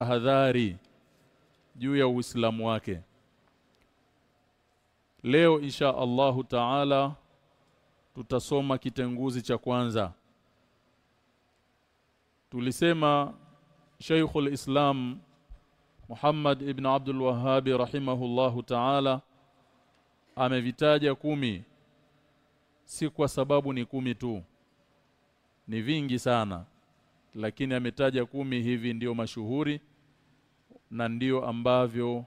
hadhari juu ya Uislamu wake. Leo insha Allahu Taala tutasoma kitenguzi cha kwanza. Tulisema Sheikhul Islam Muhammad ibn Abdul Wahhab rahimahullahu ta'ala amevitaja kumi. Si kwa sababu ni kumi tu ni vingi sana lakini ametaja kumi hivi ndiyo mashuhuri na ndiyo ambavyo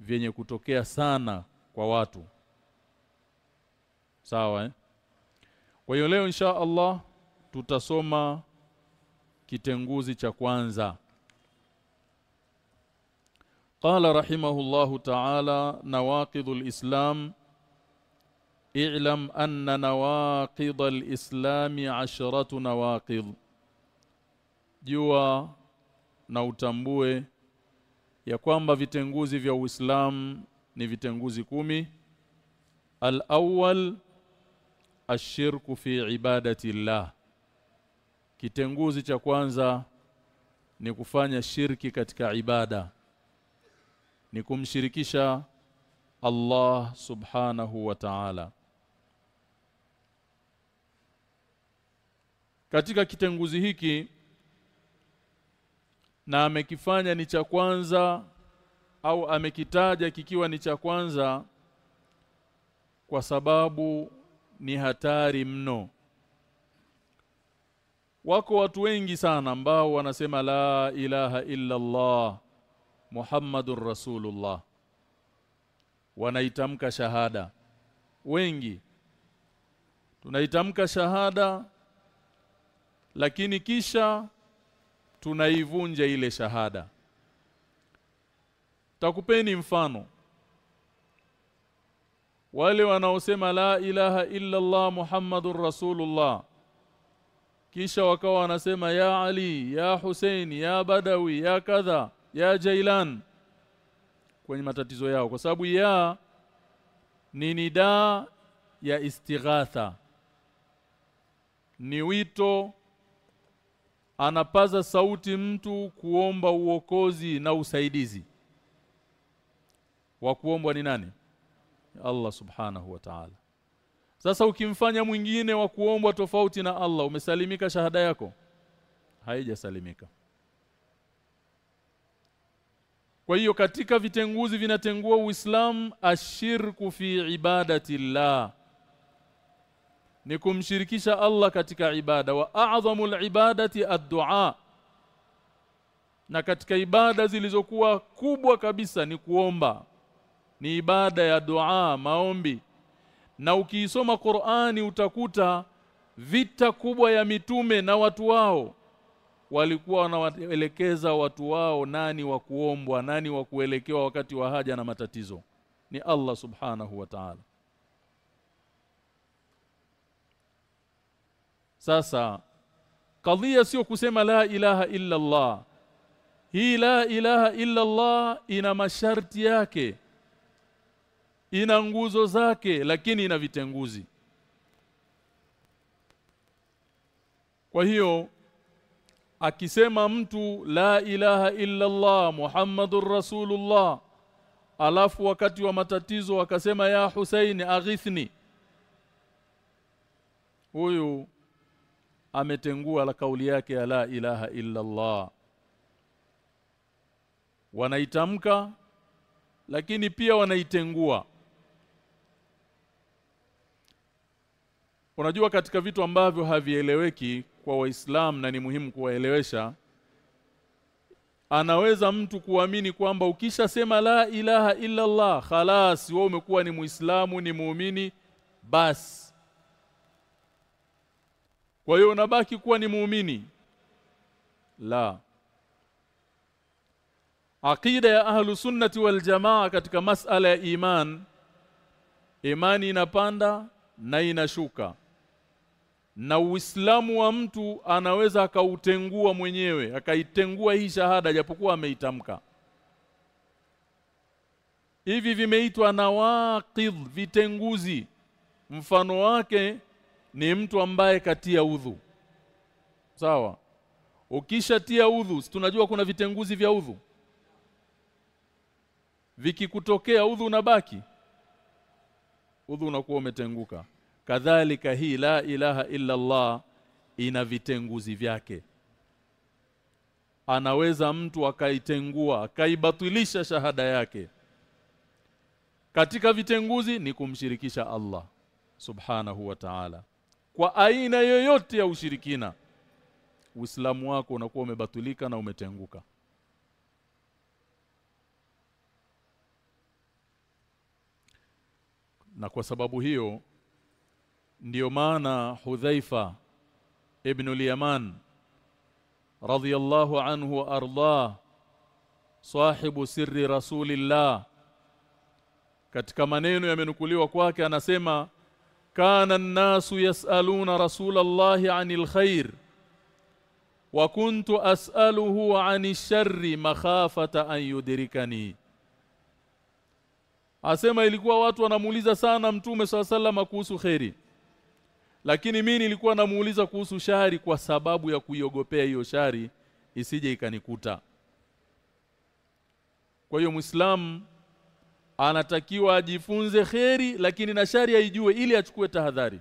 vyenye kutokea sana kwa watu sawa eh? kwa hiyo leo insha Allah tutasoma kitenguzi cha kwanza قال رحمه الله تعالى نواقض الإسلام اعلم أن نواقض الإسلام عشرة نواقض jua na utambue ya kwamba vitenguzi vya Uislamu ni vitenguzi kumi. Al-awwal ashirku fi ibadati Allah kitenguzi cha kwanza ni kufanya shirki katika ibada. Ni kumshirikisha Allah subhanahu wa ta'ala. Katika kitenguzi hiki na amekifanya ni cha kwanza au amekitaja kikiwa ni cha kwanza kwa sababu ni hatari mno. Wako watu wengi sana ambao wanasema la ilaha illa Allah Muhammadur Rasulullah. Wanaitamka shahada. Wengi. Tunaitamka shahada lakini kisha tunaivunja ile shahada. Takupeni mfano. Wale wanaosema la ilaha illa Allah Muhammadur Rasulullah. Kisha wakawa wanasema ya Ali ya Hussein ya Badawi ya kadha ya Jailan kwenye matatizo yao kwa sababu ya ni nidaa ya istighatha. Ni wito anapaza sauti mtu kuomba uokozi na usaidizi. Wa kuombwa ni nani? Allah subhanahu wa ta'ala. Sasa ukimfanya mwingine wa kuombwa tofauti na Allah umesalimika shahada yako? Haijasalimika. Kwa hiyo katika vitenguzi vinatengua Uislamu ashirku fi ibadati llah ni kumshirikisha Allah katika ibada. Wa a'dhamul ibadati ad-du'a. Na katika ibada zilizokuwa kubwa kabisa ni kuomba. Ni ibada ya dua maombi. Na ukiisoma Qur'ani utakuta vita kubwa ya mitume na watu wao. Walikuwa wanawaelekeza watu wao nani wa kuombwa nani wa kuelekewa wakati wa haja na matatizo. Ni Allah subhanahu wa ta'ala sasa kadhia sio kusema la ilaha illa Allah hii la ilaha illa Allah ina masharti yake ina nguzo zake lakini ina vitenguzi. Kwa hiyo akisema mtu la ilaha illa Allah Muhammadur Rasulullah alafu wakati wa matatizo akasema ya Husaini aghithni. Huyu ametengua la kauli yake ya la ilaha illa Allah wanaitamka lakini pia wanaitengua. Unajua katika vitu ambavyo havieleweki kwa waislamu na ni muhimu kuwaelewesha anaweza mtu kuamini kwamba ukishasema la ilaha illa Allah khalas wewe umekuwa ni muislamu ni muumini basi kwa hiyo unabaki kuwa ni muumini. La. Aqida ya ahlu sunnati wal jamaa katika masala ya iman imani inapanda na inashuka. Na Uislamu wa mtu anaweza akautengua mwenyewe akaitengua hii shahada japokuwa ameitamka. Hivi vimeitwa nawaqidh vitenguzi. Mfano wake ni mtu ambaye katia udhu. Sawa? Ukishatia udhu tunajua kuna vitenguzi vya udhu? Vikikutokea udhu unabaki udhu unakuwa umetenguka. Kadhalika hii la ilaha illa Allah ina vitenguzi vyake. Anaweza mtu akaitengua akaibatilisha shahada yake. Katika vitenguzi ni kumshirikisha Allah subhanahu wa ta'ala kwa aina yoyote ya ushirikina Uislamu wako unakuwa umebatulika na umetenguka. Na kwa sababu hiyo ndiyo maana Hudhaifa ibn al-Yaman radiyallahu anhu wa arda sahibu sirri rasulillah katika maneno yamenukuliwa kwake anasema kana an-nasu yas'aluna rasulallahi 'anil khair wa kuntu as'aluhu 'anil sharri makhafata an yudrikani. Asema ilikuwa watu wanamuuliza sana mtume swalla kuhusu khairi lakini mimi nilikuwa namuuliza kuhusu shari kwa sababu ya kuiogopea hiyo shari isije ikanikuta. Kwa hiyo muislamu anatakiwa ajifunze kheri lakini na shari aijue ili achukue tahadhari.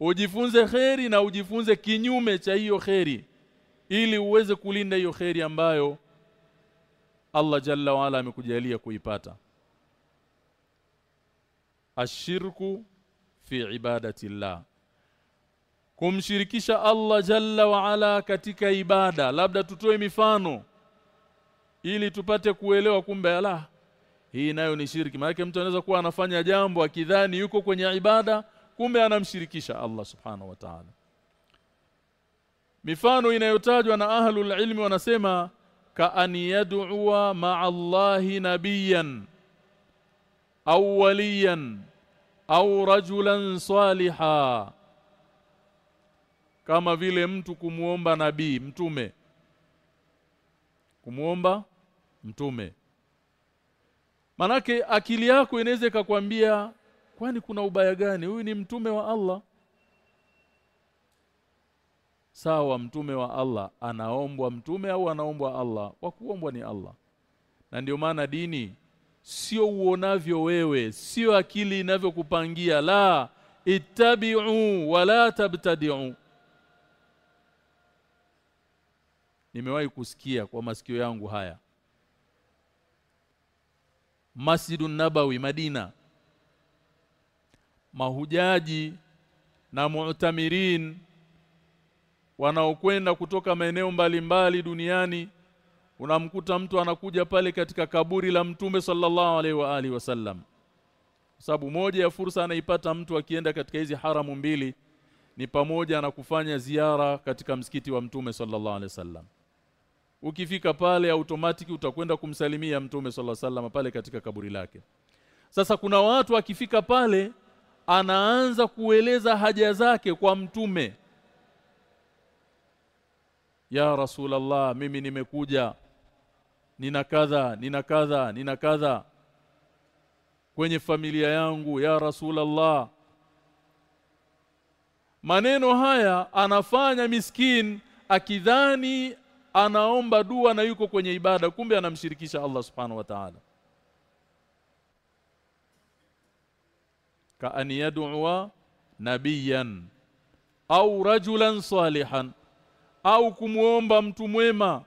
Ujifunze kheri na ujifunze kinyume cha hiyo kheri ili uweze kulinda hiyo kheri ambayo Allah Jalla waala amekujalia kuipata. Ashirku fi ibadati llah kumshirikisha Allah Jalla waala katika ibada labda tutoe mifano ili tupate kuelewa kumbe ala hii nayo ni shirki. Maana mtu anaweza kuwa anafanya jambo akidhani yuko kwenye ibada kumbe anamshirikisha Allah subhanahu wa ta'ala. Mifano inayotajwa na ahlul ilmi wanasema ka an yad'uwa ma'a Allahi nabiyan au waliyan au rajulan saliha. Kama vile mtu kumuomba nabii mtume. Kumuomba mtume. Manake akili yako inaweza ikakwambia kwani kuna ubaya gani? Huyu ni mtume wa Allah. Sawa mtume wa Allah anaombwa mtume au anaombwa Allah? Wa kuombwa ni Allah. Na ndio maana dini sio uonavyo wewe sio akili inavyokupangia la ittabi'u wala tabtadi'u. Nimewahi kusikia kwa masikio yangu haya Masjidun Nabawi Madina. Mahujaji na mu'tamirin wanaokwenda kutoka maeneo mbalimbali duniani unamkuta mtu anakuja pale katika kaburi la mtume sallallahu alaihi wa alihi wasallam. Sababu moja ya fursa anaipata mtu akienda katika hizi haramu mbili ni pamoja na kufanya ziara katika msikiti wa mtume sallallahu alaihi wasallam ukifika pale automatic utakwenda kumsalimia mtume sallallahu wasallam pale katika kaburi lake. Sasa kuna watu akifika pale anaanza kueleza haja zake kwa mtume. Ya rasulallah mimi nimekuja. Nina kadha nina kadha nina kadha. Kwenye familia yangu ya rasulallah. Maneno haya anafanya miskin akidhani anaomba dua na yuko kwenye ibada kumbe anamshirikisha Allah subhanahu wa ta'ala. Ka an yad'a nabiyan au rajulan salihan au kumuomba mtu mwema.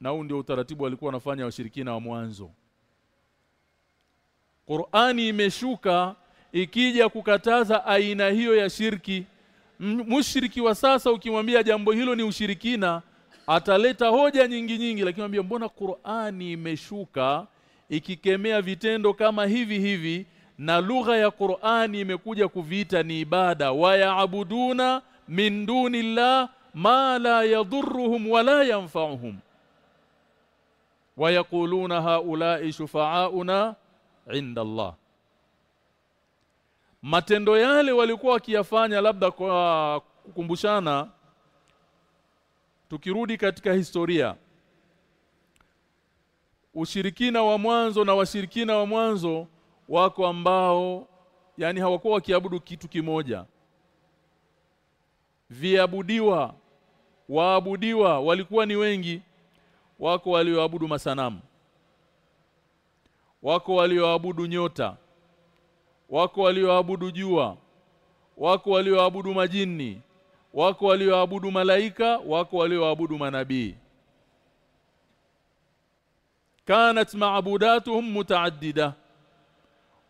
Na huu ndio utaratibu walikuwa wanafanya washirikina wa mwanzo. Qur'ani imeshuka ikija kukataza aina hiyo ya shirki mushriki wa sasa ukimwambia jambo hilo ni ushirikina ataleta hoja nyingi nyingi lakini mwambie mbona Qur'ani imeshuka ikikemea vitendo kama hivi hivi na lugha ya Qur'ani imekuja kuviita ni ibada? Wayaabuduna min dunillah ma la yadhurruhum wala yanfa'uhum. Wayakuluna haula'i shufa'auna 'inda Allah matendo yale walikuwa wakiyafanya labda kwa kukumbushana tukirudi katika historia. Ushirikina wa mwanzo na washirikina wa mwanzo wako ambao yani hawakuwa wakiabudu kitu kimoja. Viabudiwa waabudiwa walikuwa ni wengi. Wako walioabudu masanamu. Wako walioabudu nyota wako walioabudu jua wako walioabudu majini wako walioabudu malaika wako walioabudu manabii. Kanat maabudatuhum mutaaddida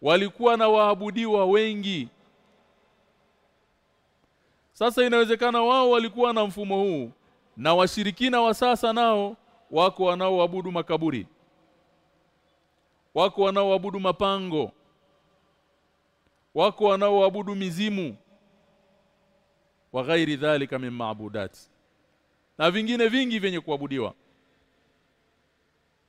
walikuwa na waabudiwa wengi. Sasa inawezekana wao walikuwa na mfumo huu na washirikina wa sasa nao wako wanaoabudu makaburi wako wanaoabudu mapango wako wanaoabudu mizimu wa ghairi dhalika min maabudat na vingine vingi vyenye kuabudiwa.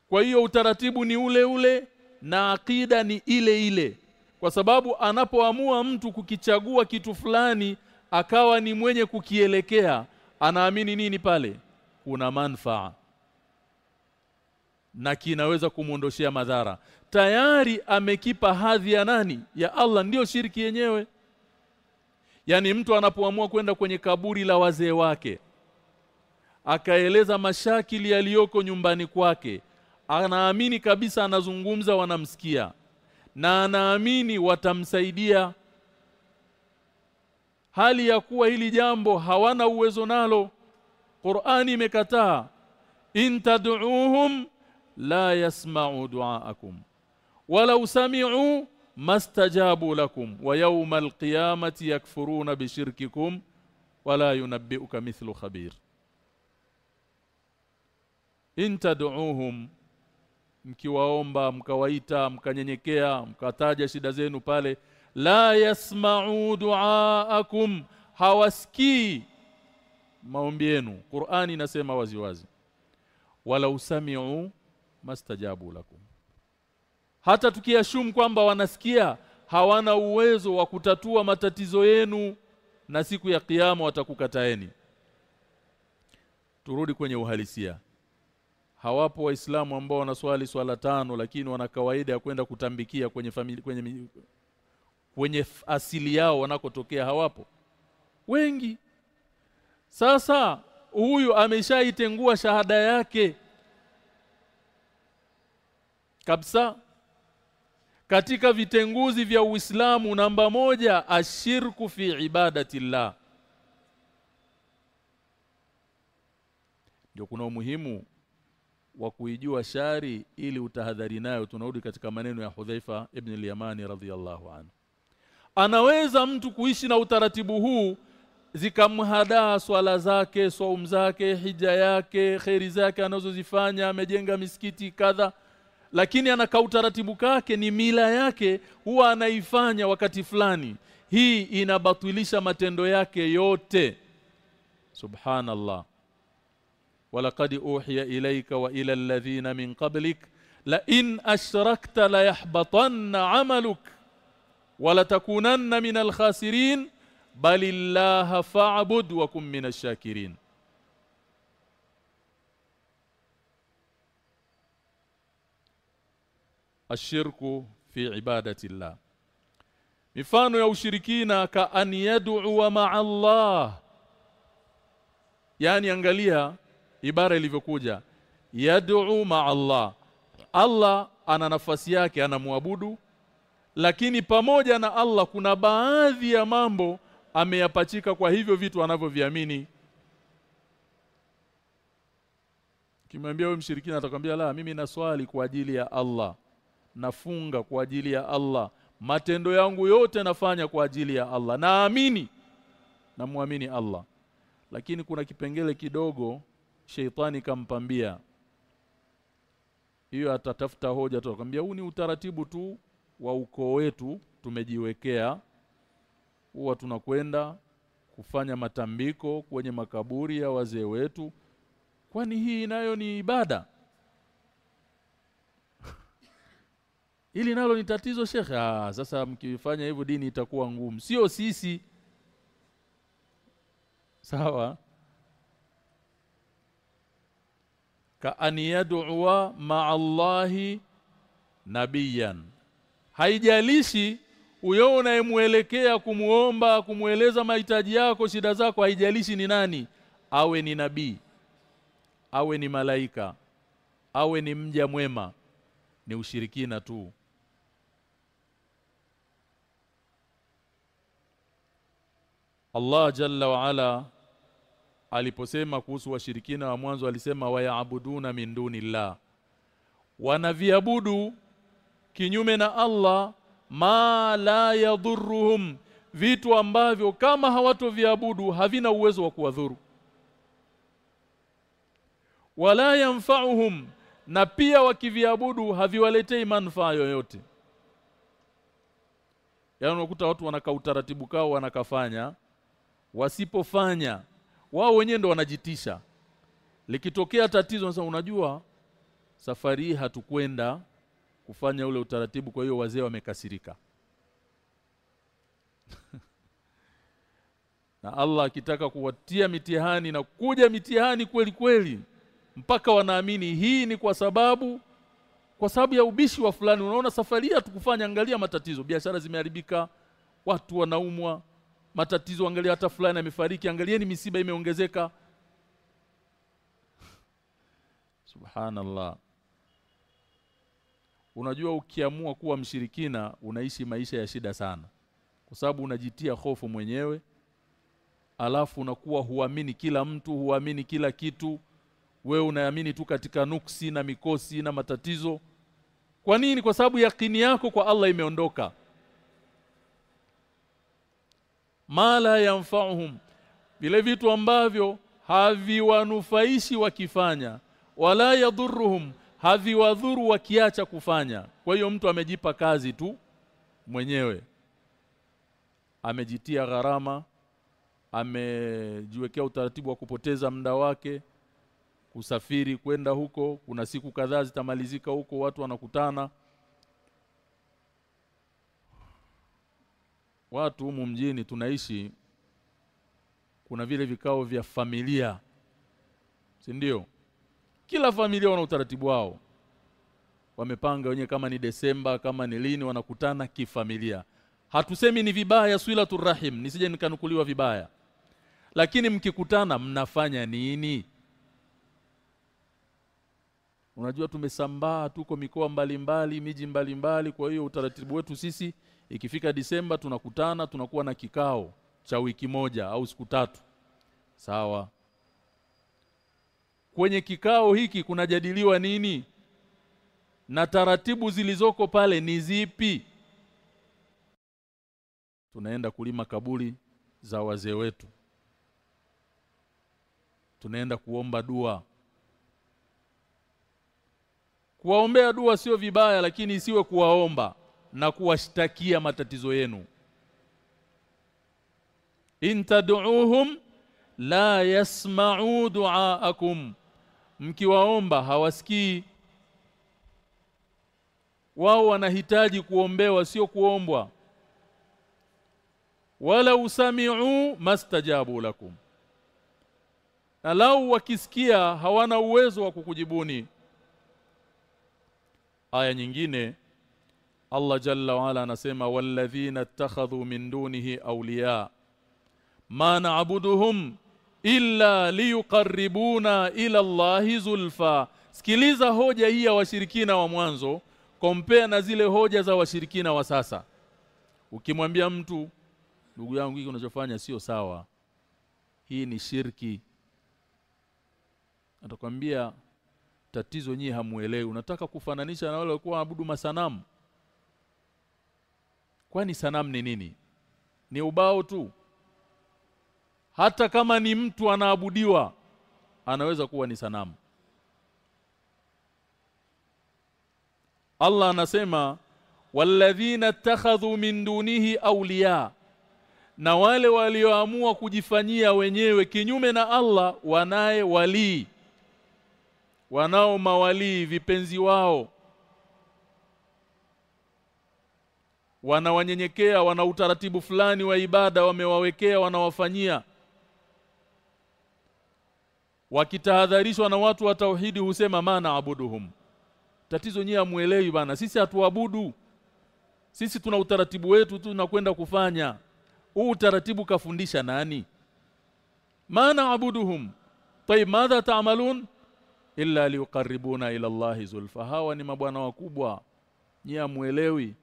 Kwa hiyo utaratibu ni ule ule na akida ni ile ile kwa sababu anapoamua mtu kukichagua kitu fulani akawa ni mwenye kukielekea anaamini nini pale? Kuna manfaa. Na kinaweza kumuondoshea madhara tayari amekipa hadhi ya nani? Ya Allah ndiyo shiriki yenyewe. Yani mtu anapoamua kwenda kwenye kaburi la wazee wake akaeleza mashakili yaliyoko nyumbani kwake anaamini kabisa anazungumza wanamsikia na anaamini watamsaidia. Hali ya kuwa hili jambo hawana uwezo nalo. Qur'ani imekataa in tad'uuhum la yasma'u du'aakum walau sami'u mastajabu lakum wa yawmal qiyamati yakfuruna bishirkikum wala yunabbi'uka mithlu khabir. In tad'uuhum mkiwaomba mkawaita mkanyenyekea mkataja shida zenu pale la yasma'u du'aakum hawasikii maombi yenu. Qur'ani inasema waziwazi. Wala usami'u mastajabu lakum hata tukiashumu kwamba wanasikia hawana uwezo wa kutatua matatizo yenu na siku ya kiyama watakukataeni. Turudi kwenye uhalisia. Hawapo waislamu ambao wanaswali swala tano lakini wana kawaida ya kwenda kutambikia kwenye familia kwenye kwenye asili yao wanakotokea hawapo. Wengi. Sasa huyu ameshaitengua shahada yake. Kabisa katika vitenguzi vya Uislamu namba moja ashirku fi ibadatillah. Ndio kuna umuhimu wa kuijua shari ili utahadhari nayo. Tunarudi katika maneno ya Hudhaifa ibn al-Yamani radhiyallahu anhu. Anaweza mtu kuishi na utaratibu huu zikamhadaa swala zake saum zake hija yake kheri zake anazozifanya amejenga misikiti kadha lakini anaka utaratibu kake ni mila yake huwa anaifanya wakati fulani. Hii inabatilisha matendo yake yote. Subhanallah. Walaqad uhiya ilayka wa ila alladhina min qablik la in ashrakta la yahbatanna 'amaluk wala takunanna min alkhasirin bal illaha fa'bud wa kum min ash-shakirin ashirku fi ibadati llah mifano ya ushirikina ka an yad'u ma'a Allah. Yani angalia ibara ilivyokuja. Yad'u ma'a Allah. Allah ana nafasi yake anamwabudu lakini pamoja na Allah kuna baadhi ya mambo ameyapachika kwa hivyo vitu anavyoviamini. Kimwambia wewe mshirikina atakwambia la mimi na swali kwa ajili ya Allah nafunga kwa ajili ya Allah. Matendo yangu yote nafanya kwa ajili ya Allah. Naamini namwamini Allah. Lakini kuna kipengele kidogo sheitani kampambia. Hiyo atatafuta hoja tu akamwambia huu ni utaratibu tu wa ukoo wetu tumejiwekea. Huwa tunakwenda kufanya matambiko kwenye makaburi ya wazee wetu. Kwani hii nayo ni ibada Ili nalo ni tatizo shekhe. Ah, sasa mkifanya hivyo dini itakuwa ngumu. Sio sisi. Sawa? Ka an yad'uwa ma'allahi nabiyan. Haijalishi huyo unayemuelekea kumuomba kumweleza mahitaji yako shida zako haijalishi ni nani awe ni nabii awe ni malaika awe ni mja mwema ni ushirikina tu Allah jalla wa ala aliposema kuhusu washirikina wa mwanzo alisema wayaabuduna min dunillah. Wanaviabudu kinyume na Allah ma la yadhurruhum. Vitu ambavyo kama hawatoviabudu havina uwezo wa kuwadhuru. Wala yanfa'uhum. Na pia wakiviabudu haviwaletei manufaa yoyote. Yaani unakuta watu wanaka utaratibu kao wanakafanya wasipofanya wao wenyewe ndo wanajitisha. Likitokea tatizo sasa unajua safari hii hatukwenda kufanya ule utaratibu kwa hiyo wazee wamekasirika. Na Allah akitaka kuwatia mitihani na kuja mitihani kweli kweli mpaka wanaamini hii ni kwa sababu kwa sababu ya ubishi wa fulani. Unaona safari hii hatukufanya angalia matatizo. Biashara zimeharibika watu wanaumwa matatizo angalia hata fulani amefariki angalieni misiba imeongezeka. Subhanallah. Unajua ukiamua kuwa mshirikina unaishi maisha ya shida sana kwa sababu unajitia hofu mwenyewe alafu unakuwa huamini kila mtu huamini kila kitu. Wewe unaamini tu katika nuksi na mikosi na matatizo. Kwa nini? Kwa sababu yakini yako kwa Allah imeondoka mala yanfa'uhum. Vile vitu ambavyo haviwanufaishi wakifanya wala yadhurruhum haviwadhuru wakiacha kufanya. Kwa hiyo mtu amejipa kazi tu mwenyewe. Amejitia gharama amejiwekea utaratibu wa kupoteza muda wake kusafiri kwenda huko. Kuna siku kadhaa zitamalizika huko watu wanakutana watu humu mjini tunaishi kuna vile vikao vya familia si ndio? Kila familia wana utaratibu wao. Wamepanga wenyewe kama ni Desemba kama ni lini wanakutana kifamilia. Hatusemi ni vibaya swilatur rahim nisije nikanukuliwa vibaya. Lakini mkikutana mnafanya nini? Unajua tumesambaa tuko mikoa mbalimbali, miji mbalimbali, kwa hiyo utaratibu wetu sisi ikifika Disemba tunakutana, tunakuwa na kikao cha wiki moja au siku tatu. Sawa. Kwenye kikao hiki kunajadiliwa nini? Na taratibu zilizoko pale ni zipi? Tunaenda kulima kaburi za wazee wetu. Tunaenda kuomba dua Kuwaombea dua sio vibaya lakini isiwe kuwaomba na kuwashtakia matatizo yenu. intaduuhum la yasma'u du'aakum. Mkiwaomba hawasikii. Wao wanahitaji kuombewa sio kuombwa. Wala usami'u mastajabu lakum. Na lau wakisikia hawana uwezo wa kukujibuni aya nyingine Allah jalla waala anasema walladhina ittakhadhu min dunihi awliya ma na'buduhum illa liyuqarribuna ila Allahi zulfa. Sikiliza hoja hii ya washirikina wa mwanzo compare na zile hoja za washirikina wa sasa. Ukimwambia mtu ndugu yangu hiki unachofanya sio sawa hii ni shirki. Atakwambia tatizo nyie hamuelewi unataka kufananisha na wale walikuwa waabudu masanamu kwani sanamu ni nini? Ni ubao tu. Hata kama ni mtu anaabudiwa anaweza kuwa ni sanamu. Allah anasema walladhina takhadhu min dunihi awliya. Na wale walioamua kujifanyia wenyewe kinyume na Allah wanaye walii. Wanao mawalii vipenzi wao wanawanyenyekea wana utaratibu fulani wa ibada wamewawekea wanawafanyia. Wakitahadharishwa na watu wa tauhidi husema maana abuduhum? Tatizo nyie amuelewi bana sisi hatuabudu. Sisi tuna utaratibu wetu tu tunakwenda kufanya. Huu utaratibu kafundisha nani? Maana abuduhum? Tayib madha taamalun? Illa liqarribuna ila allahi zulfa. Hawa ni mabwana wakubwa. Nyie amuelewi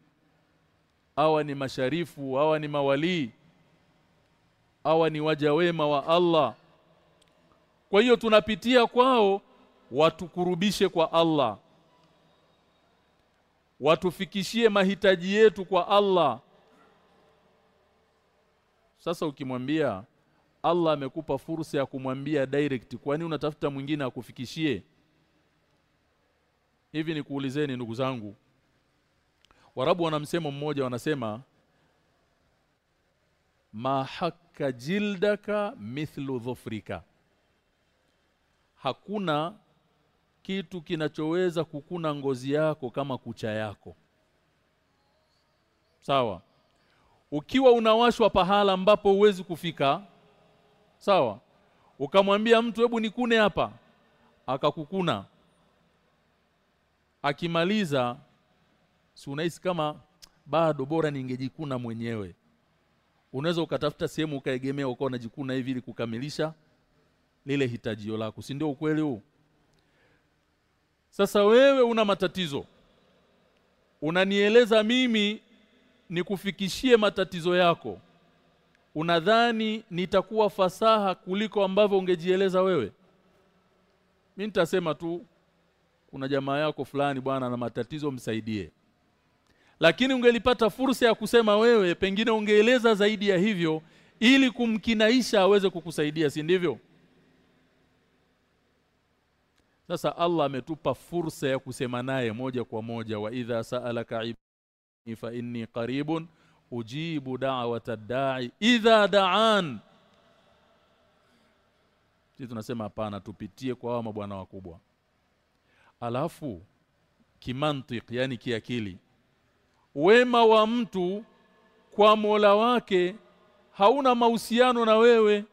hawa ni masharifu hawa ni mawalii hawa ni waja wema wa Allah. Kwa hiyo tunapitia kwao watukurubishe kwa Allah. Watufikishie mahitaji yetu kwa Allah. Sasa ukimwambia Allah amekupa fursa ya kumwambia direct kwani unatafuta mwingine akufikishie? Hivi ni kuulizeni ndugu zangu Warabu wana msemo mmoja wanasema ma hakka jildaka mithlu dhufrika. Hakuna kitu kinachoweza kukuna ngozi yako kama kucha yako. Sawa? Ukiwa unawashwa pahala ambapo huwezi kufika sawa? Ukamwambia mtu hebu nikune hapa akakukuna. Akimaliza si unahisi kama bado bora ningejikuna mwenyewe. Unaweza ukatafuta sehemu ukaegemea ukawa unajikuna hivi ili kukamilisha lile hitajio lako. Si ndio ukweli huu? Sasa wewe una matatizo. Unanieleza mimi nikufikishie matatizo yako. Unadhani nitakuwa fasaha kuliko ambavyo ungejieleza wewe? Mimi nitasema tu kuna jamaa yako fulani bwana na matatizo msaidie lakini ungelipata fursa ya kusema wewe pengine ungeeleza zaidi ya hivyo ili kumkinaisha aweze kukusaidia si ndivyo? Sasa Allah ametupa fursa ya kusema naye moja kwa moja wa idha sa'alaka ibni fa inni qaribun ujibu da'wata da'i idha da'an. Si tunasema hapana tupitie kwa hawa mabwana wakubwa. Alafu kimantiki yani kiakili wema wa mtu kwa Mola wake hauna mahusiano na wewe.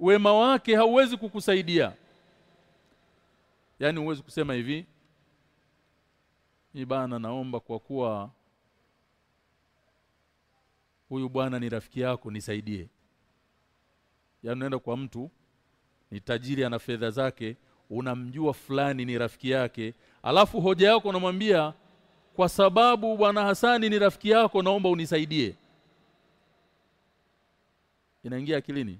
Wema wake hauwezi kukusaidia. Yani huwezi kusema hivi ni bana naomba kwa kuwa huyu bwana ni rafiki yako nisaidie. Yani unaenda kwa mtu ni tajiri ana fedha zake unamjua fulani ni rafiki yake alafu hoja yako unamwambia kwa sababu bwana Hasani ni rafiki yako naomba unisaidie. Inaingia akilini.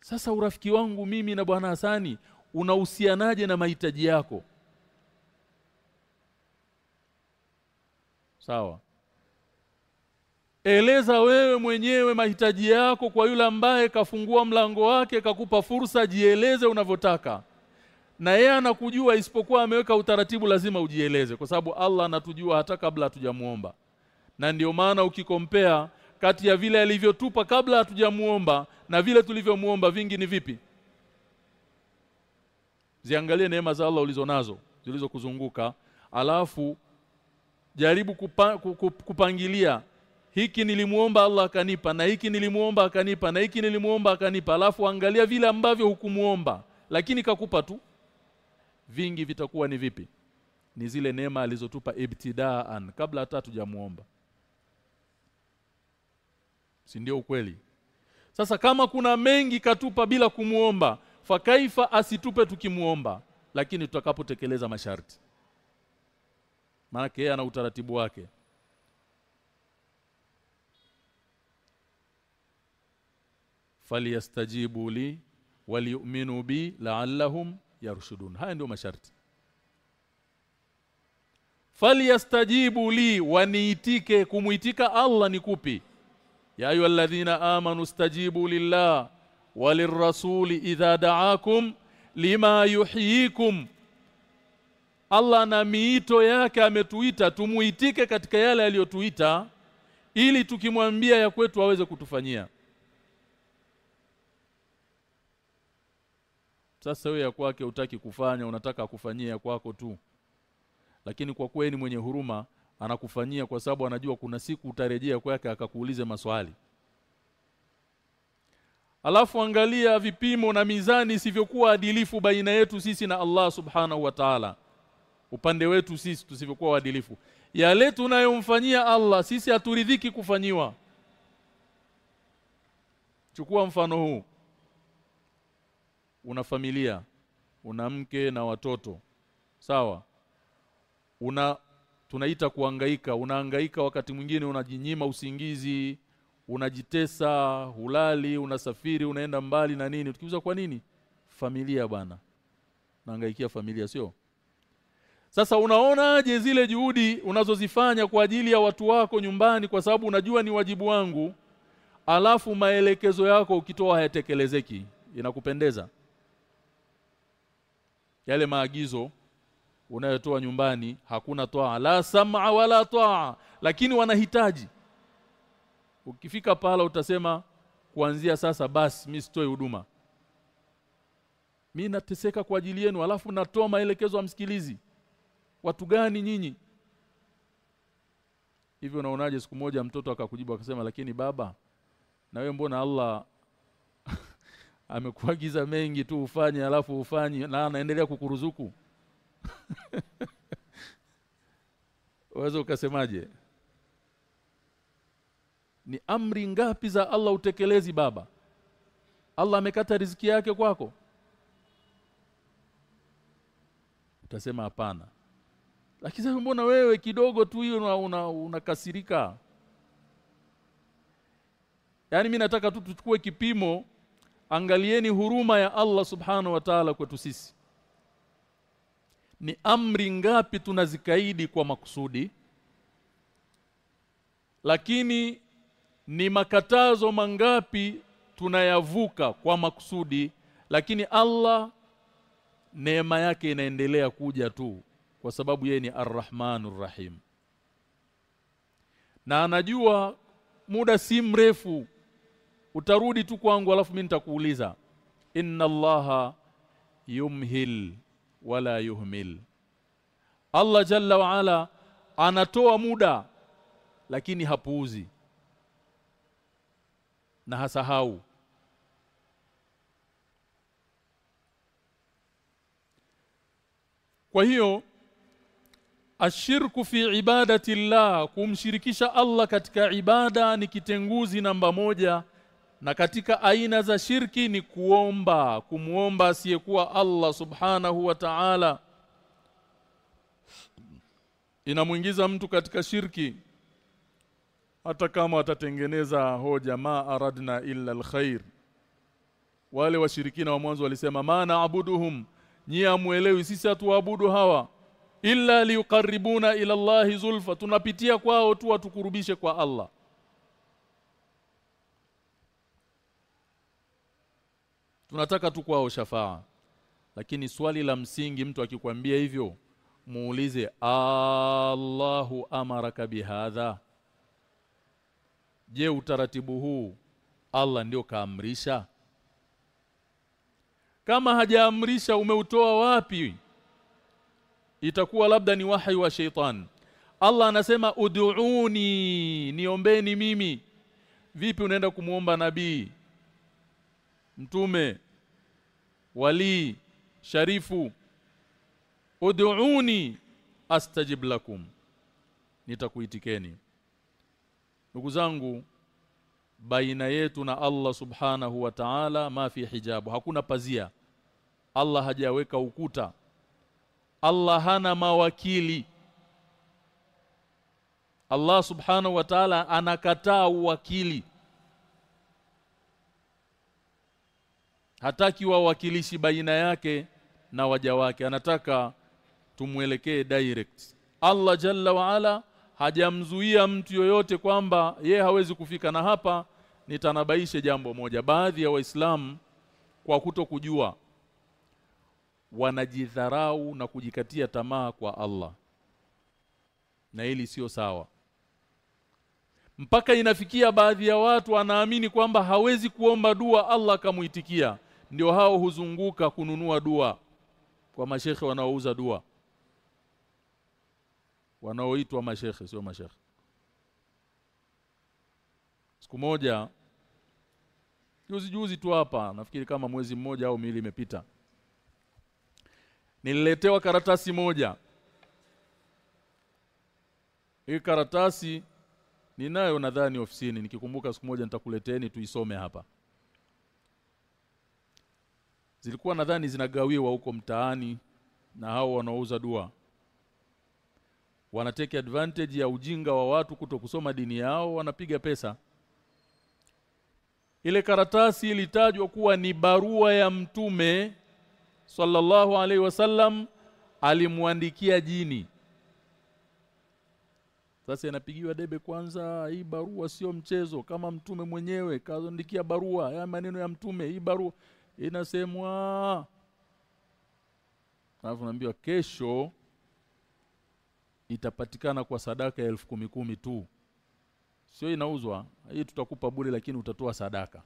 Sasa urafiki wangu mimi na bwana Hasani unahusianaje na mahitaji yako? Sawa. Eleza wewe mwenyewe mahitaji yako kwa yule ambaye kafungua mlango wake kakupa fursa jieleze unavyotaka na yeye anakujua isipokuwa ameweka utaratibu lazima ujieleze kwa sababu Allah anatujua hata kabla hatujamuomba. Na ndiyo maana ukikompea kati ya vile alivyotupa kabla hatujamuomba na vile tulivyomuomba vingi ni vipi? Ziangalie neema za Allah ulizonazo zilizokuzunguka. Alafu jaribu kupa, kupangilia hiki nilimuomba Allah akanipa na hiki nilimuomba akanipa na hiki nilimuomba akanipa. Alafu angalia vile ambavyo hukumuomba lakini kakupa tu vingi vitakuwa ni vipi? Ni zile neema alizotupa ibtidaan kabla hata tujamuomba si ndio ukweli? Sasa kama kuna mengi katupa bila kumuomba fakaifa asitupe tukimuomba lakini tutakapotekeleza masharti. Maana yeye ana utaratibu wake. Falyastajibu li waliyu'minu bi la'allahum yarshudun haya ndio masharti. Falyastajibu li waniitike kumuitika Allah ni kupi? Ya ayyuhalladhina amanu stajibu lillah walirrasuli idha da'akum lima yuhyikum. Allah na miito yake ametuita tumuitike katika yale aliyotuita ili tukimwambia ya kwetu aweze kutufanyia Sasa wewe ya kwake utaki kufanya unataka akufanyia kwako tu. Lakini kwa kuwa ni mwenye huruma anakufanyia kwa sababu anajua kuna siku utarejea kwake akakuulize maswali. Alafu angalia vipimo na mizani isivyokuwa adilifu baina yetu sisi na Allah Subhanahu wa Ta'ala. upande wetu sisi tusivyokuwa waadilifu yale tunayomfanyia Allah sisi haturidhiki kufanyiwa chukua mfano huu una familia una mke na watoto. Sawa? Una tunaita kuangaika unaangaika wakati mwingine unajinyima usingizi unajitesa hulali unasafiri unaenda mbali na nini. Tukiuza kwa nini? Familia bwana naangaikia familia sio? Sasa unaonaje zile juhudi unazozifanya kwa ajili ya watu wako nyumbani kwa sababu unajua ni wajibu wangu alafu maelekezo yako ukitoa hayatekelezeki? Inakupendeza yale maagizo unayotoa nyumbani hakuna toa la sam'a wala toa lakini wanahitaji. Ukifika pala utasema kuanzia sasa basi mimi sitoi huduma. Mimi nateseka kwa ajili yenu alafu natoa maelekezo ya msikilizi. Watu gani nyinyi? Hivyo unaonaje siku moja mtoto akakujibu akasema lakini baba na wewe mbona Allah amekuagiza mengi tu ufanye alafu ufanye na anaendelea kukuruzuku Waweza ukasemaje? Ni amri ngapi za Allah utekelezi baba? Allah amekata riziki yake kwako? Utasema hapana. Lakini sasa mbona wewe kidogo tu hiyo unakasirika? Una, una Yaani mimi nataka tu tuchukue kipimo angalieni huruma ya Allah subhanahu wa ta'ala kwetu sisi. Ni amri ngapi tunazikaidi kwa makusudi? Lakini ni makatazo mangapi tunayavuka kwa makusudi? Lakini Allah neema yake inaendelea kuja tu kwa sababu yeye ni Ar-Rahmanur Rahim. Na anajua muda si mrefu utarudi tu kwangu alafu mimi nitakuuliza inna allaha yumhil wala yuhmil. Allah jalla wa ala anatoa muda lakini hapuuzi na hasahau. Kwa hiyo ashirku fi ibadati llah kumshirikisha Allah katika ibada ni kitenguzi namba moja na katika aina za shirki ni kuomba kumuomba asiyekuwa Allah subhanahu wa ta'ala. Inamuingiza mtu katika shirki hata kama atatengeneza hoja ma aradna illa alkhair. Wale washirikina wa mwanzo walisema ma naabuduhum nyie amuelewi sisi hatuabudu hawa. Illa liqarribuna ila Allah zulfa. Tunapitia kwao tu watukurubishe kwa Allah tunataka tu kwao shafaa. Lakini swali la msingi mtu akikwambia hivyo muulize Allahu amaraka bihadha? Je utaratibu huu Allah ndio kaamrisha? Kama hajaamrisha umeutoa wapi? Itakuwa labda ni wahi wa sheitan Allah anasema ud'uuni niombeni mimi. Vipi unaenda kumuomba nabii mtume wali sharifu ud'uni astajib lakum. Nitakuitikeni. Ndugu zangu baina yetu na Allah subhanahu wa ta'ala ma fi hijabu hakuna pazia. Allah hajaweka ukuta. Allah hana mawakili. Allah subhanahu wa ta'ala anakataa uwakili hataki wawakilishi baina yake na waja wake. Anataka tumwelekee direct. Allah jalla waala hajamzuia mtu yoyote kwamba ye hawezi kufika. Na hapa nitanabaishe jambo moja. Baadhi ya waislamu kwa kuto kujua wanajidharau na kujikatia tamaa kwa Allah. Na hili sio sawa. Mpaka inafikia baadhi ya watu wanaamini kwamba hawezi kuomba dua Allah akamuitikia ndio hao huzunguka kununua dua kwa mashekhe wanaouza dua. Wanaoitwa mashekhe sio mashekhe siku moja juzi juzi tu hapa nafikiri kama mwezi mmoja au miili imepita nililetewa karatasi moja. Hii karatasi ninayo nadhani ofisini nikikumbuka siku moja nitakuleteeni tuisome hapa zilikuwa nadhani zinagawiwa huko mtaani na hao wanaouza dua. Wanateke advantage ya ujinga wa watu kuto kusoma dini yao wanapiga pesa. Ile karatasi ilitajwa kuwa ni barua ya mtume sallallahu alaihi wasallam alimwandikia jini. Sasa inapigiwa debe kwanza hii barua sio mchezo kama mtume mwenyewe kaandikia barua ya maneno ya mtume hii barua inasemwa Alafu naambiwa kesho itapatikana kwa sadaka ya elfu kumi kumi tu. Sio inauzwa. Hii tutakupa bure lakini utatoa sadaka.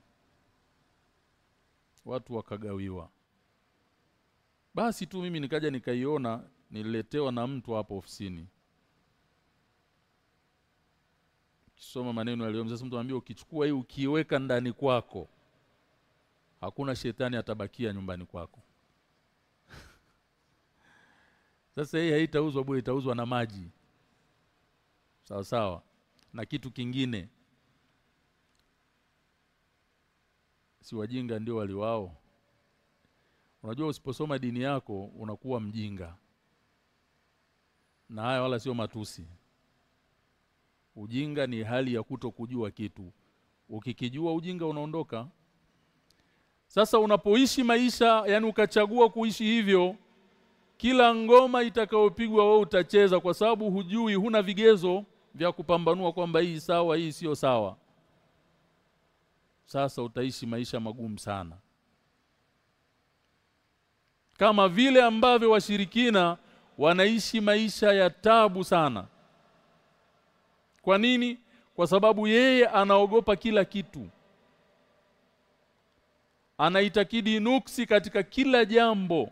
Watu wakagawiwa. Basi tu mimi nikaja nikaiona nililetewa na mtu hapo ofisini. Kisoma maneno aliyomza mtu anambia ukichukua hii ukiweka ndani kwako hakuna shetani atabakia nyumbani kwako. Sasa hii haitauzwa bure itauzwa na maji. Sawa sawa. Na kitu kingine. Si wajinga ndio waliwao. Unajua usiposoma dini yako unakuwa mjinga. Na haya wala sio matusi. Ujinga ni hali ya kuto kujua kitu. Ukikijua ujinga unaondoka. Sasa unapoishi maisha yani ukachagua kuishi hivyo kila ngoma itakayopigwa wewe utacheza kwa sababu hujui huna vigezo vya kupambanua kwamba hii sawa hii sio sawa. Sasa utaishi maisha magumu sana. Kama vile ambavyo washirikina wanaishi maisha ya tabu sana. Kwa nini? Kwa sababu yeye anaogopa kila kitu anaitakidi nuksi katika kila jambo.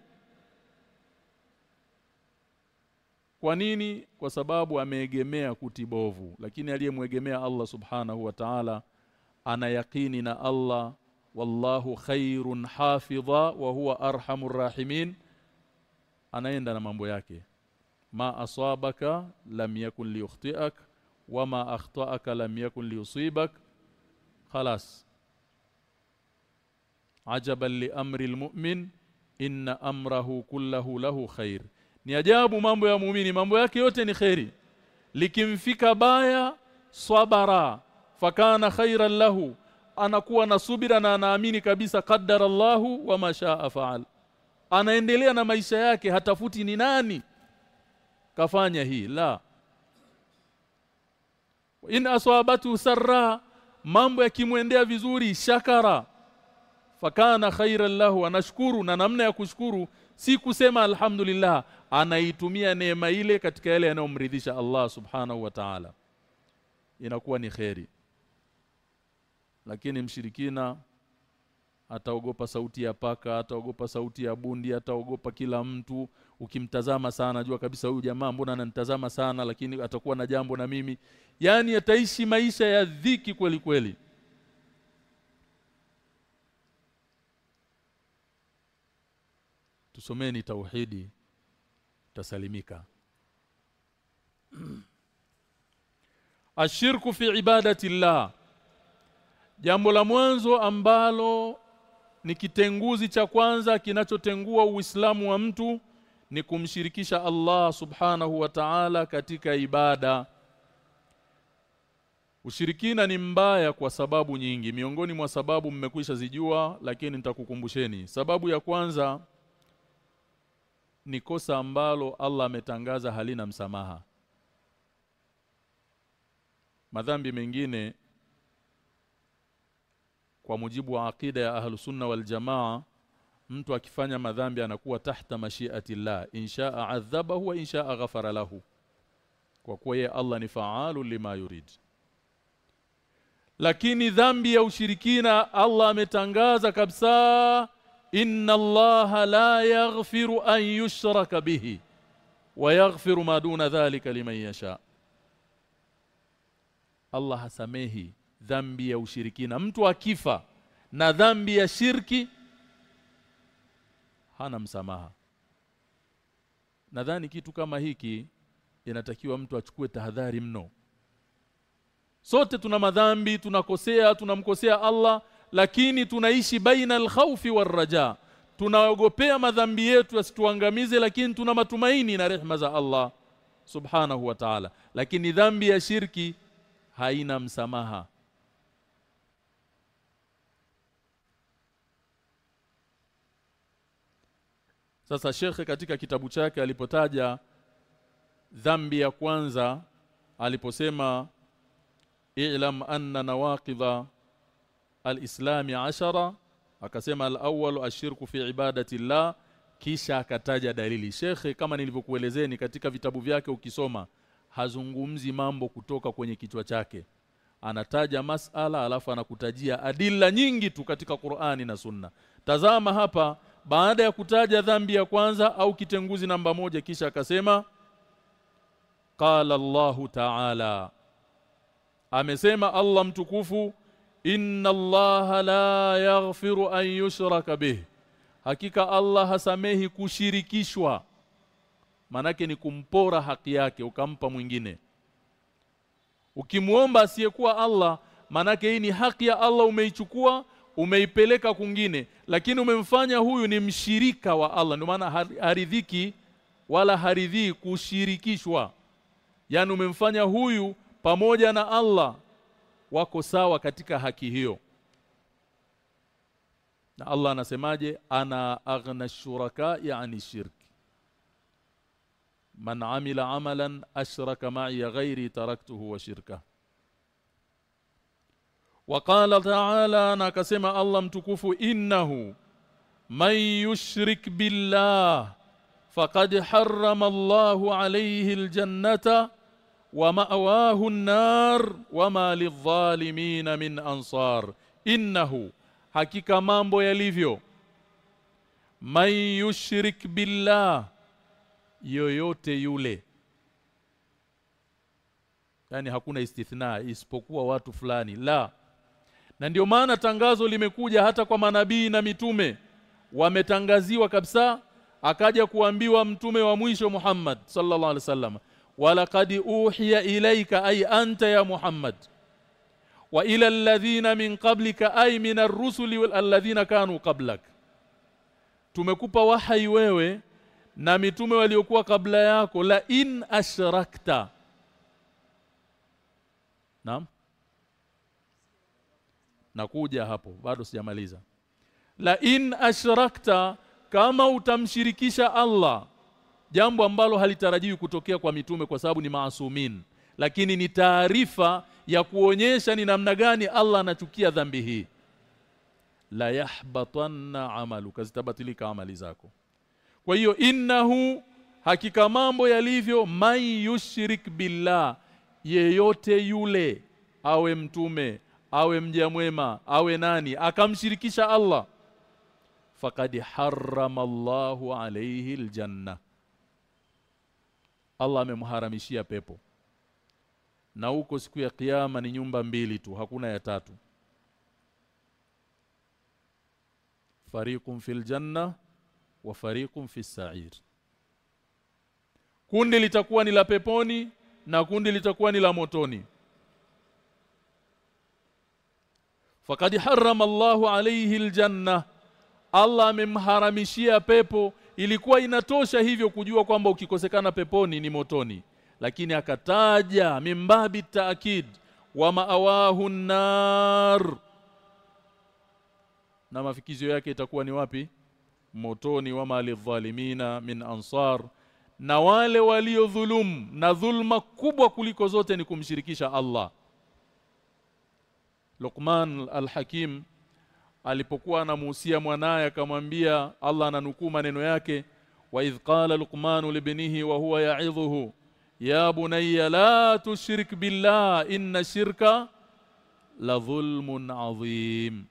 Kwa nini? Kwa sababu ameegemea kutibovu, lakini aliyemwegemea Allah Subhanahu wa Ta'ala ana yaqini na Allah wallahu khairun hafidha wa huwa arhamur rahimin. Anaenda na mambo yake. Ma asabaka lam yakun liyukhti'ak wama akhta'aka lam yakun liyusibak khalas ajaban li amri almu'min inna amrahu kullahu lahu khair ni ajabu mambo ya muumini. Mambo yake yote ni kheri. Likimfika baya swabara. Fakana khairan lahu. Anakuwa na subira na anaamini kabisa qaddara Allahu wa mashaa faal. Anaendelea na maisha yake hatafuti ni nani kafanya hii. La. In aswabatu sarra. Mambo yakimwendea vizuri shakara fakana khairan lahu anashukuru na namna ya kushukuru si kusema alhamdulillah anaitumia neema ile katika yale yanayomridhisha Allah subhanahu wa ta'ala. Inakuwa ni kheri. Lakini mshirikina ataogopa sauti ya paka ataogopa sauti ya bundi ataogopa kila mtu. Ukimtazama sana jua kabisa huyu jamaa mbona ananitazama sana lakini atakuwa na jambo na mimi. Yani ataishi maisha ya dhiki kweli kweli tusomeni tauhidi tasalimika ashirku fi ibadati llah. Jambo la mwanzo ambalo ni kitenguzi cha kwanza kinachotengua uislamu wa mtu ni kumshirikisha Allah subhanahu wa ta'ala katika ibada. Ushirikina ni mbaya kwa sababu nyingi. Miongoni mwa sababu mmekwisha zijua lakini nitakukumbusheni. Sababu ya kwanza ni kosa ambalo Allah ametangaza halina msamaha. Madhambi mengine kwa mujibu wa akida ya ahlu sunna wal jamaa mtu akifanya madhambi anakuwa tahta mashiati llah inshaa adhabahu wa inshaa ghafara lahu. Kwa kuwa ye Allah ni faalu lima yurid. Lakini dhambi ya ushirikina Allah ametangaza kabisa inna allaha la yaghfiru an yushraka bihi wa yaghfiru ma duna dhalika liman yasha. Allah hasamehi dhambi ya ushirikina. Mtu akifa na dhambi ya shirki hana msamaha. Nadhani kitu kama hiki inatakiwa mtu achukue tahadhari mno. Sote tuna madhambi tunakosea tunamkosea Allah lakini tunaishi baina al-khawfi war-raja. Tunaogopea madhambi yetu yasituangamize lakini tuna matumaini na rehma za Allah subhanahu wa ta'ala. Lakini dhambi ya shirki haina msamaha. Sasa shekhe katika kitabu chake alipotaja dhambi ya kwanza aliposema i'lam anna nawaqidha al-islami ashara akasema al-awwal ashirku fi ibadati llah kisha akataja dalili. Shekhe kama nilivyokuelezeni katika vitabu vyake ukisoma hazungumzi mambo kutoka kwenye kichwa chake. Anataja masala alafu anakutajia adila nyingi tu katika Qur'ani na Sunna. Tazama hapa baada ya kutaja dhambi ya kwanza au kitenguzi namba moja kisha akasema qala Allahu ta'ala. Amesema Allah mtukufu inna Allah la yaghfiru an yushraka bih. Hakika Allah hasamehi kushirikishwa. Manake ni kumpora haki yake ukampa mwingine. Ukimuomba asiyekuwa Allah manake hii ni haki ya Allah umeichukua umeipeleka kwingine. Lakini umemfanya huyu ni mshirika wa Allah. Ndio maana haridhiki wala haridhii kushirikishwa. Yani umemfanya huyu pamoja na Allah wako sawa katika haki hiyo na Allah anasemaje ana aghna shuraka yani shirk man amila amalan ashraka ma'i ghairi taraktuhu wa shirka وقال تعالى na akasema Allah mtukufu innahu man yushrik billah faqad harrama Allahu alayhi aljannata wa وما أنصار lidh-dhalimin min ansar. Innahu hakika mambo yalivyo. Man yushrik billah yoyote yule. Yani hakuna istithna isipokuwa watu fulani la. Na ndio maana tangazo limekuja hata kwa manabii na mitume. Wametangaziwa kabisa akaja kuambiwa mtume wa mwisho Muhammad sallallahu alaihi wasallam walaqad uhiya ilayka ay anta ya Muhammad. Wa ila alladhina min qablika ay min ar-rusuli alladhina kanu qablak. Tumekupa wahai wewe na mitume waliokuwa kabla yako la in ashrakta. Naam? Nakuja hapo bado sijamaliza. La in ashrakta kama utamshirikisha Allah jambo ambalo halitarajiwi kutokea kwa mitume kwa sababu ni maasumin. Lakini ni taarifa ya kuonyesha ni namna gani Allah anachukia dhambi hii. La yahbatanna amaluka zitabatilika amali zako. Kwa hiyo innahu hakika mambo yalivyo may yushrik billah yeyote yule awe mtume awe mja mwema awe nani akamshirikisha Allah faqad harrama Allahu alayhi aljanna Allah amemharamishia pepo. Na huko siku ya kiyama ni nyumba mbili tu hakuna ya tatu. Fariqun fil janna wa fariqun fis sa'ir. Kundi litakuwa ni la peponi na kundi litakuwa ni la motoni. Faqad harrama Allahu alayhi aljanna Allah amemharamishia pepo. Ilikuwa inatosha hivyo kujua kwamba ukikosekana peponi ni motoni. Lakini akataja mimbabi taakid wa maawahu nar na mafikizio yake itakuwa ni wapi? Motoni wa malidhalimina min ansar. Na wale walio dhulum na dhulma kubwa kuliko zote ni kumshirikisha Allah. Luqman al-Hakim alipokuwa anamuhusia mwanaye akamwambia Allah ananukuu maneno yake wa idh qala Luqman libnihi wa huwa ya'idhuhu ya bunayya la tushrik billah inna shirka la dhulmun adhim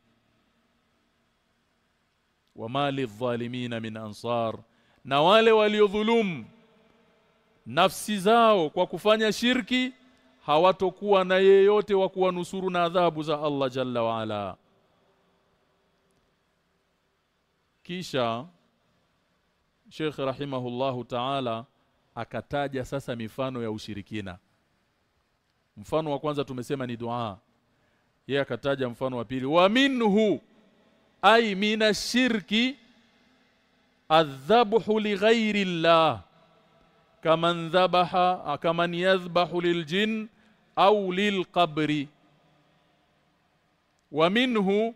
wama lidh-dhalimin min ansar na wale waliodhulum nafsi zao kwa kufanya shirki hawatokuwa na yeyote wa kuwanusuru na adhabu za Allah jalla wa ala kisha Sheikh rahimahullahu ta'ala akataja sasa mifano ya ushirikina. Mfano wa kwanza tumesema ni dua. Yeye akataja mfano wa pili. Wa minhu ay minashirki adhabhu lighairi llah kaman dhabaha kaman yadhbahu liljin au lilqabri wa minhu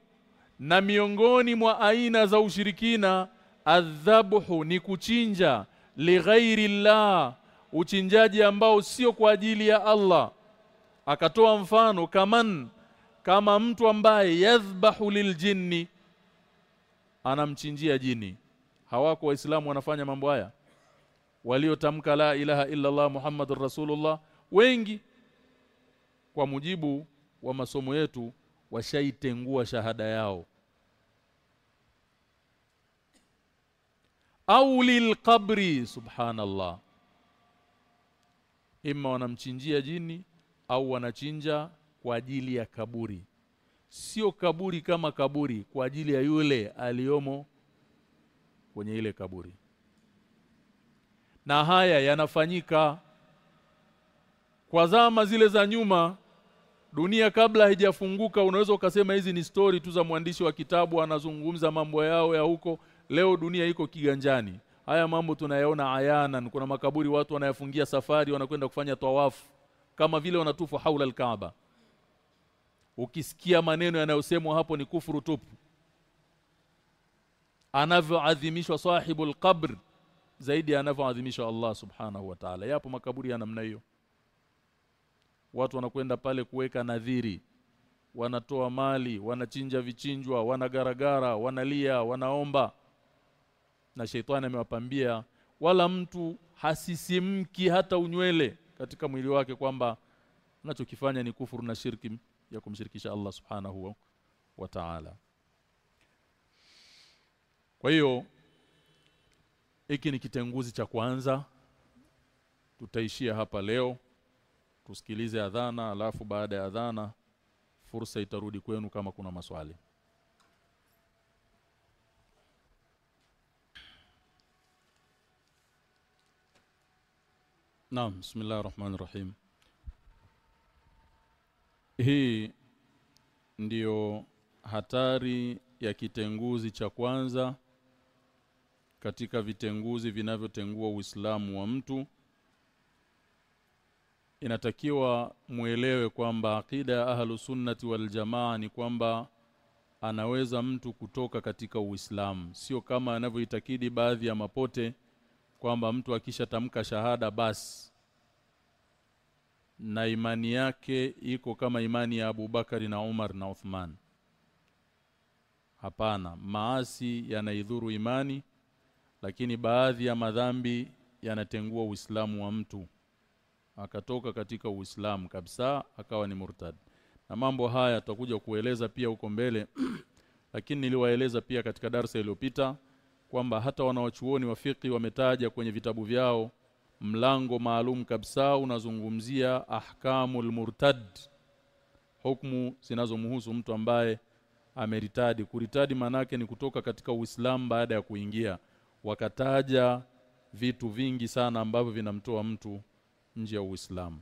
na miongoni mwa aina za ushirikina adhabhu ni kuchinja lighairi llah uchinjaji ambao sio kwa ajili ya Allah. Akatoa mfano kaman kama mtu ambaye yadhbahu liljinni anamchinjia jini. Hawako waislamu wanafanya mambo haya? Waliotamka la ilaha illa Allah Muhammadur Rasulullah wengi kwa mujibu wa masomo yetu washaitengua shahada yao au lilqabri subhanallah. Imma wanamchinjia jini au wanachinja kwa ajili ya kaburi. Sio kaburi kama kaburi kwa ajili ya yule aliyomo kwenye ile kaburi. Na haya yanafanyika kwa zama zile za nyuma. Dunia kabla haijafunguka unaweza ukasema hizi ni story tu za mwandishi wa kitabu anazungumza mambo yao ya huko leo dunia iko kiganjani. Haya mambo tunayaona ayana kuna makaburi watu wanayafungia safari wanakwenda kufanya tawafu kama vile wanatufu haula al-Kaaba. Ukisikia maneno yanayosemwa hapo ni kufuru tupu. Anavyoadhimishwa sahibul qabr zaidi anavyoadhimishwa Allah subhanahu wa ta'ala. Yapo makaburi ya namna hiyo. Watu wanakwenda pale kuweka nadhiri. Wanatoa mali wanachinja vichinjwa wanagaragara wanalia wanaomba na sheitani amewapambia. Wala mtu hasisimki hata unywele katika mwili wake kwamba anachokifanya ni kufuru na shirki ya kumshirikisha Allah subhanahu wa ta'ala. Kwa hiyo hiki ni kitenguzi cha kwanza. Tutaishia hapa leo. Tusikilize adhana alafu baada ya adhana fursa itarudi kwenu kama kuna maswali Naam, bismillahir rahim. Hii ndiyo hatari ya kitenguzi cha kwanza katika vitenguzi vinavyotengua Uislamu wa mtu inatakiwa muelewe kwamba akida ya ahlus sunnati wal jamaa ni kwamba anaweza mtu kutoka katika Uislamu sio kama anavyoitakidi baadhi ya mapote kwamba mtu akishatamka shahada basi na imani yake iko kama imani ya Abu Bakari na Umar na Uthman. Hapana maasi yanaidhuru imani lakini baadhi ya madhambi yanatengua Uislamu wa mtu. Akatoka katika Uislamu kabisa akawa ni murtad. Na mambo haya tutakuja kueleza pia huko mbele lakini niliwaeleza pia katika darasa iliyopita kwamba hata wanawachuoni wa fiqi wametaja kwenye vitabu vyao mlango maalum kabisa unazungumzia ahkamul murtad hukumu zinazomhusu mtu ambaye ameritadi. Kuritadi manake ni kutoka katika Uislamu baada ya kuingia. Wakataja vitu vingi sana ambavyo vinamtoa mtu nje ya Uislamu